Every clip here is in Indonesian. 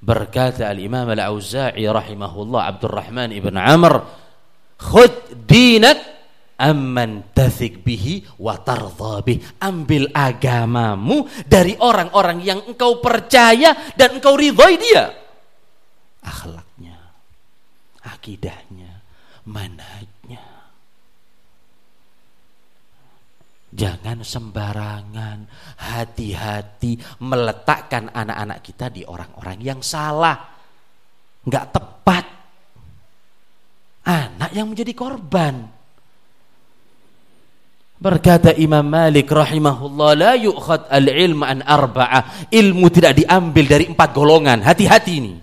Berkata Al-Imam Al-Auza'i rahimahullah Abdurrahman ibn Amr, "Khud dinak amman tathik bihi wa tardha bih. Ambil agamamu dari orang-orang yang engkau percaya dan engkau ridhoi dia. Akhlaknya, akidahnya, manhajnya. Jangan sembarangan, hati-hati meletakkan anak-anak kita di orang-orang yang salah. Enggak tepat. Anak yang menjadi korban. Berkata Imam Malik rahimahullah la yu'khad al-ilm an arba'ah. Ilmu tidak diambil dari empat golongan. Hati-hati ini.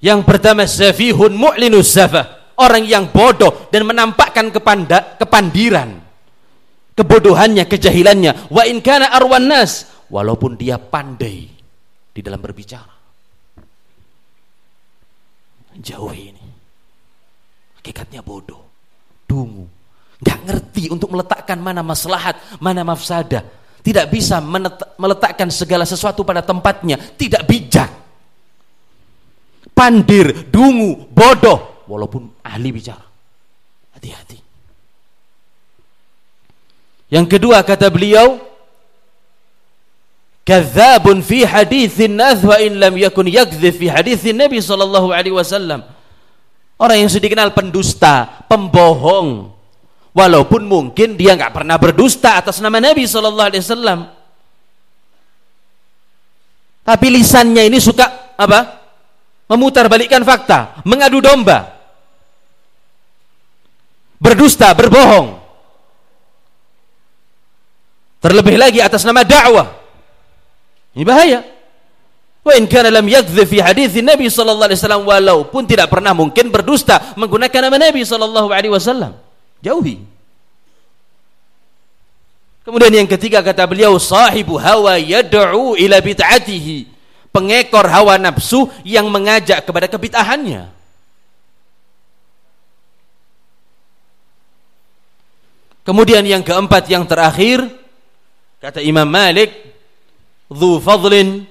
Yang pertama safihun mu'linus safah. Orang yang bodoh dan menampakkan kepanda, kepandiran. Kebodohannya, kejahilannya. Wa in kana arwan nas. Walaupun dia pandai di dalam berbicara. Jauh ini. Hakikatnya bodoh dungu. Gak ngerti untuk meletakkan mana maslahat, mana mafsadah. Tidak bisa meletakkan segala sesuatu pada tempatnya. Tidak bijak. Pandir, dungu, bodoh. Walaupun ahli bicara. Hati-hati. Yang kedua kata beliau, kadzabun fi hadithin nas wa in lam yakun yakdzib fi hadithin Nabi sallallahu alaihi wasallam. Orang yang sudah dikenal pendusta, pembohong. Walaupun mungkin dia nggak pernah berdusta atas nama Nabi Shallallahu Alaihi Wasallam. Tapi lisannya ini suka apa? Memutarbalikkan fakta, mengadu domba. Berdusta, berbohong. Terlebih lagi atas nama dakwah. Ini bahaya. Wa in kana lam yakdzib fi hadits Nabi sallallahu alaihi wasallam walaupun tidak pernah mungkin berdusta menggunakan nama Nabi sallallahu alaihi wasallam. Jauhi. Kemudian yang ketiga kata beliau sahibu hawa yad'u ila bid'atihi. Pengekor hawa nafsu yang mengajak kepada kebid'ahannya. Kemudian yang keempat yang terakhir kata Imam Malik dzu fadlin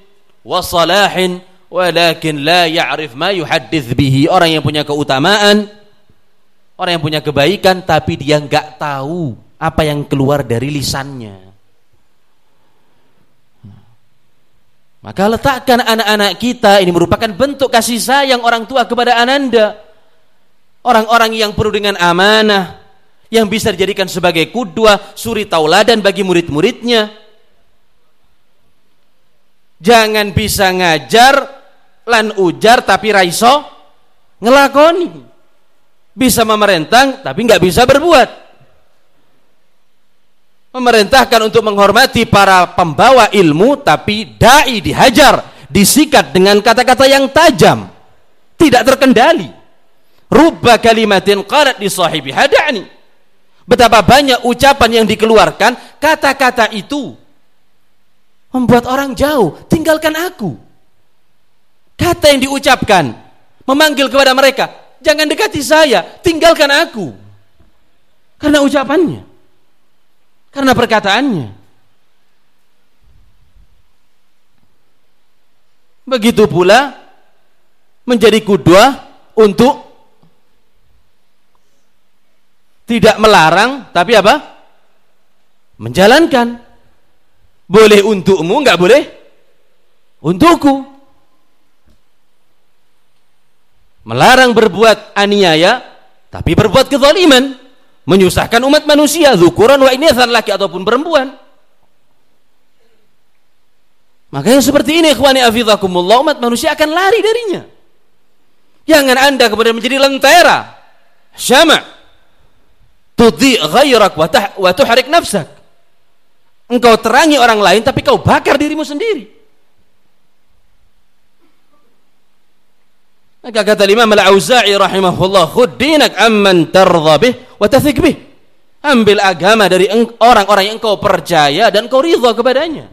wa salahin walakin la ya'rif ma yuhaddits bihi. Orang yang punya keutamaan orang yang punya kebaikan tapi dia nggak tahu apa yang keluar dari lisannya. Maka letakkan anak-anak kita ini merupakan bentuk kasih sayang orang tua kepada ananda. Orang-orang yang penuh dengan amanah yang bisa dijadikan sebagai kudua suri tauladan bagi murid-muridnya Jangan bisa ngajar lan ujar tapi raiso ngelakoni. Bisa memerintah tapi nggak bisa berbuat. Memerintahkan untuk menghormati para pembawa ilmu tapi dai dihajar, disikat dengan kata-kata yang tajam, tidak terkendali. Rubba kalimatin qalat di sahibi hadani. Betapa banyak ucapan yang dikeluarkan, kata-kata itu membuat orang jauh, tinggalkan aku. Kata yang diucapkan memanggil kepada mereka, jangan dekati saya, tinggalkan aku. Karena ucapannya. Karena perkataannya. Begitu pula menjadi kudua untuk tidak melarang tapi apa? Menjalankan boleh untukmu, enggak boleh untukku. Melarang berbuat aniaya, tapi berbuat kezaliman, menyusahkan umat manusia, zukuran wa inathan laki ataupun perempuan. Makanya seperti ini ikhwani afizakumullah umat manusia akan lari darinya. Jangan Anda kemudian menjadi lentera. Syama. Tudhi ghairak wa tuhrik nafsak. Engkau terangi orang lain tapi kau bakar dirimu sendiri. Maka kata Imam Al-Auza'i rahimahullah, "Khudh dinak amman tardha bih wa tathik bih." Ambil agama dari orang-orang yang engkau percaya dan kau ridha kepadanya.